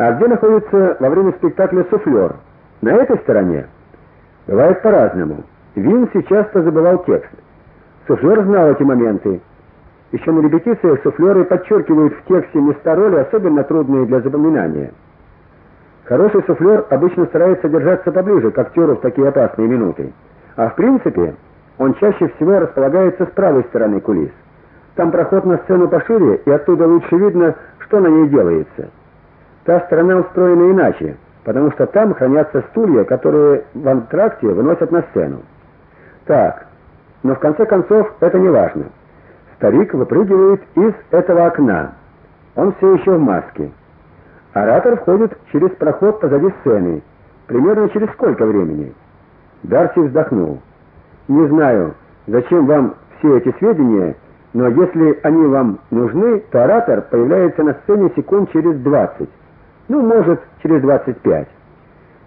А где находится во время спектакля суфлер? На этой стороне? Бывает по-разному. Винси часто забывал текст. Суфлер знал эти моменты. Еще на репетициях суфлеры подчеркивают в тексте места роли, особенно трудные для запоминания. Хороший суфлер обычно старается держаться поближе к актеру в такие опасные минуты. А в принципе, он чаще всего располагается с правой стороны кулис. Там проход на сцену пошире, и оттуда лучше видно, что на ней делается. Та сторона устроена иначе, потому что там хранятся стулья, которые в антракте выносят на сцену. Так. Но в конце концов это не важно. Старик выпрыгивает из этого окна. Он все еще в маске. Оратор входит через проход позади сцены. Примерно через сколько времени? Дарси вздохнул. Не знаю, зачем вам все эти сведения, но если они вам нужны, то оратор появляется на сцене секунд через 20. Ну, может, через 25.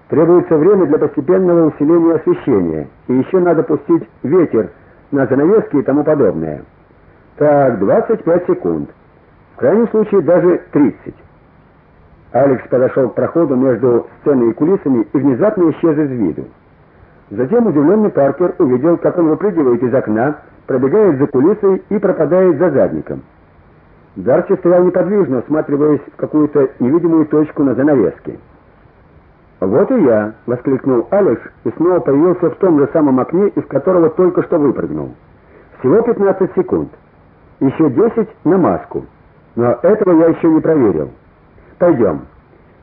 Требуется время для постепенного усиления освещения, и еще надо пустить ветер на занавески и тому подобное. Так, 25 секунд. В крайнем случае даже 30. Алекс подошел к проходу между сценой и кулисами и внезапно исчез из виду. Затем удивленный Паркер увидел, как он выпрыгивает из окна, пробегает за кулисой и пропадает за задником. Дарси стоял неподвижно, осматриваясь в какую-то невидимую точку на занавеске. "Вот и я", воскликнул Алекс и снова появился в том же самом окне, из которого только что выпрыгнул. Всего 15 секунд. Еще 10 на маску. Но этого я еще не проверил. Пойдем.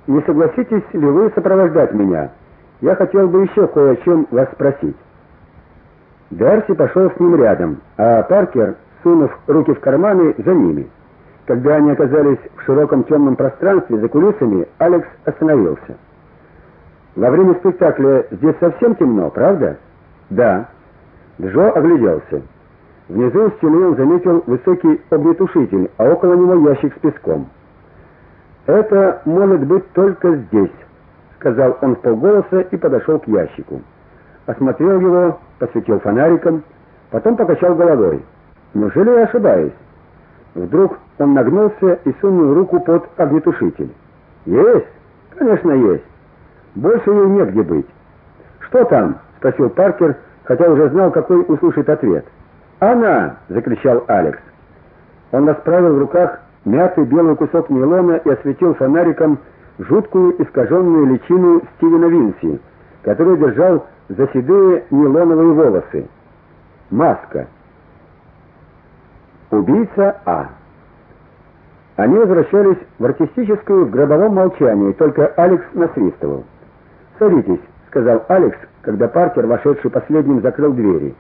Не согласитесь ли вы сопровождать меня? Я хотел бы еще кое о чем вас спросить. Дарси пошел с ним рядом, а Паркер, сунув руки в карманы, за ними. Когда они оказались в широком темном пространстве за кулисами, Алекс остановился. Во время спектакля здесь совсем темно, правда? Да. Джо огляделся. Внизу у стены он заметил высокий огнетушитель, а около него ящик с песком. Это может быть только здесь, сказал он вполголоса и подошел к ящику. Осмотрел его, посветил фонариком, потом покачал головой. Неужели я ошибаюсь? Вдруг он нагнулся и сунул руку под огнетушитель. Есть? Конечно, есть. Больше ей негде быть. Что там? спросил Паркер, хотя уже знал, какой услышит ответ. Она, закричал Алекс. Он расправил в руках мятый белый кусок нейлона и осветил фонариком жуткую искаженную личину Стивена Винси, который держал за седые нейлоновые волосы. Маска. Убийца А. Они возвращались в артистическую в гробовом молчании, только Алекс насвистывал. "Садитесь", сказал Алекс, когда Паркер, вошедший последним, закрыл двери.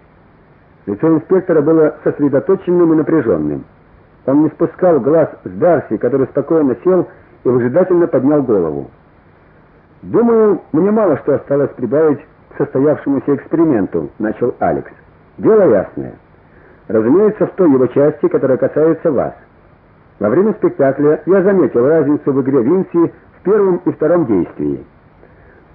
Лицо инспектора было сосредоточенным и напряженным. Он не спускал глаз с Дарси, который спокойно сел и выжидательно поднял голову. "Думаю, мне мало что осталось прибавить к состоявшемуся эксперименту", начал Алекс. "Дело ясное. Разумеется, в той его части, которая касается вас. Во время спектакля я заметил разницу в игре Винси в первом и втором действии.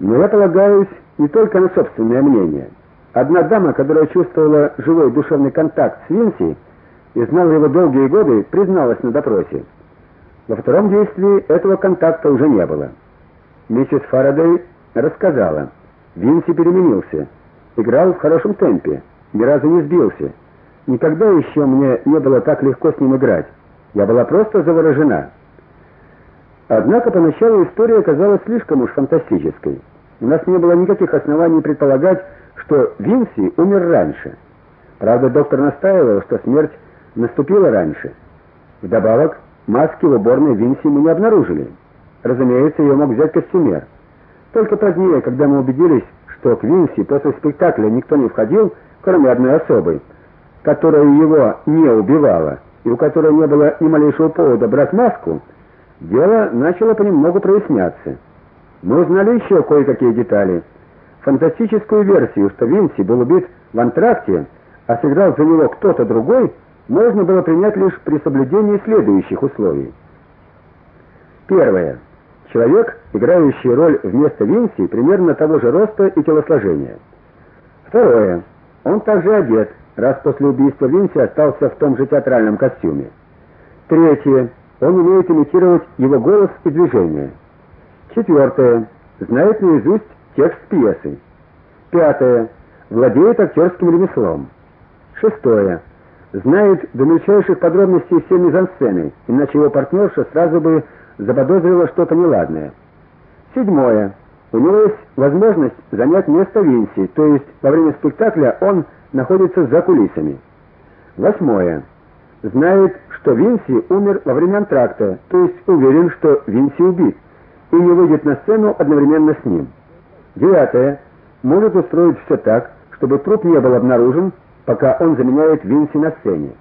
Но я полагаюсь не только на собственное мнение. Одна дама, которая чувствовала живой душевный контакт с Винси и знала его долгие годы, призналась на допросе. Во втором действии этого контакта уже не было. Миссис Фарадей рассказала: Винси переменился, играл в хорошем темпе, ни разу не сбился. Никогда еще мне не было так легко с ним играть. Я была просто заворожена. Однако поначалу история казалась слишком уж фантастической. У нас не было никаких оснований предполагать, что Винси умер раньше. Правда, доктор настаивал, что смерть наступила раньше. Вдобавок, маски в уборной Винси мы не обнаружили. Разумеется, ее мог взять костюмер. Только позднее, когда мы убедились, что к Винси после спектакля никто не входил, кроме одной особы, которая его не убивала, и у которой не было ни малейшего повода брать маску, дело начало понемногу проясняться. Мы узнали еще кое-какие детали. Фантастическую версию, что Винси был убит в антракте, а сыграл за него кто-то другой, можно было принять лишь при соблюдении следующих условий. Первое. Человек, играющий роль вместо Винси, примерно того же роста и телосложения. Второе. Он также одет, раз после убийства Винси остался в том же театральном костюме. Третье. Он умеет имитировать его голос и движения. Четвертое. Знает наизусть текст пьесы. Пятое. Владеет актерским ремеслом. Шестое. Знает до мельчайших подробностей все мизансцены, иначе его партнерша сразу бы заподозрила что-то неладное. Седьмое. У него есть возможность занять место Винси, то есть во время спектакля он находится за кулисами. Восьмое. Знает, что Винси умер во время антракта, то есть уверен, что Винси убит, и не выйдет на сцену одновременно с ним. Девятое. Может устроить все так, чтобы труп не был обнаружен, пока он заменяет Винси на сцене.